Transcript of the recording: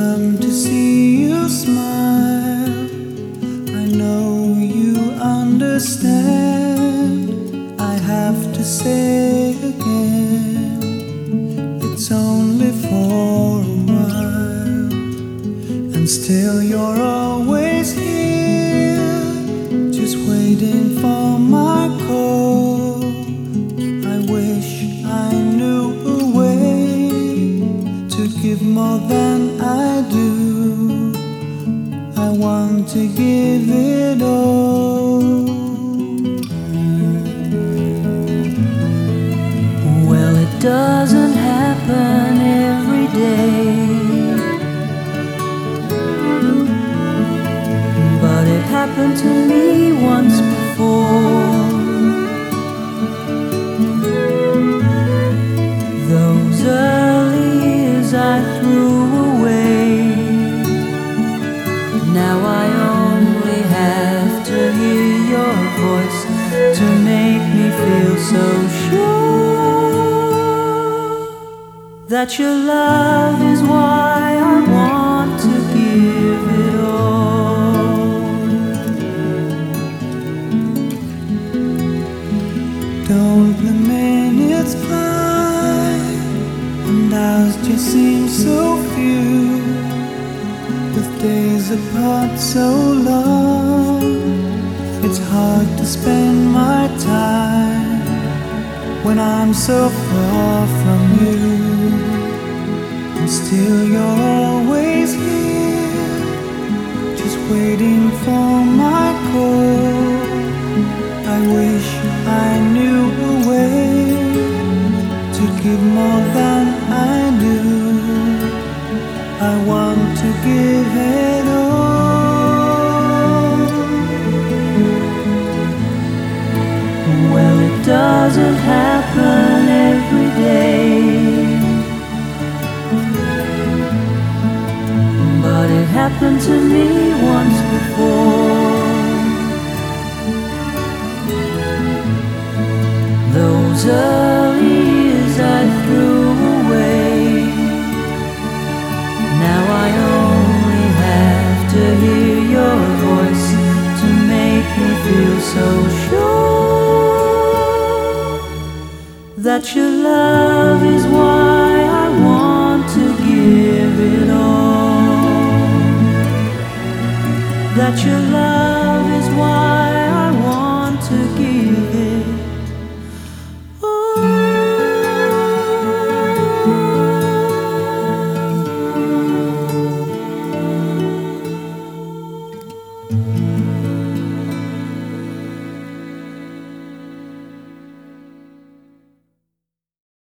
come to see you smile. I know you understand. I have to say again, it's only for a while, and still you're always here, just waiting for my call. I wish I knew a way to give more than I want to give it all. Well, it doesn't happen every day. But it happened to me once before. Now I only have to hear your voice to make me feel so sure that your love is why I want to give it all. Don't the minutes fly and hours just seem so apart so long. It's hard to spend my time when I'm so far from you. And still you're always here just waiting for my call. I wish I knew a way to give more than I do. I want to give it doesn't happen every day. But it happened to me once before. Those early years I threw away. Now I only have to hear your But your love is why I want to give it all. That your love.